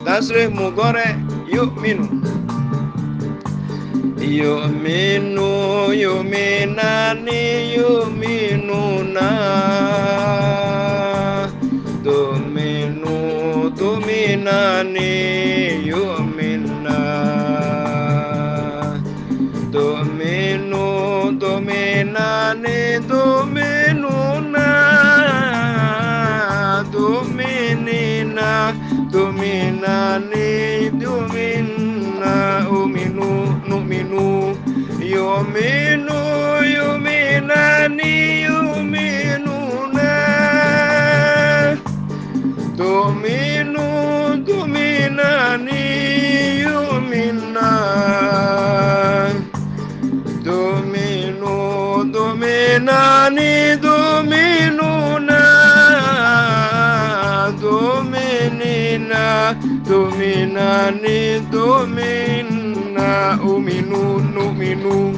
Tasrih mudhari yu'minu. Yu'minu yu'minani yu'minuna Tu'minu tu'minani yu'minna Tu'minu tu'minani tu'minani tu'minna Uminu nu'minu. Yu'minu yu'minani yu'minuna Tu'minu tu'minani yu'minna Tu'minu tu'minani Tu'minina tu'minani tu'minna Uminu nu'minu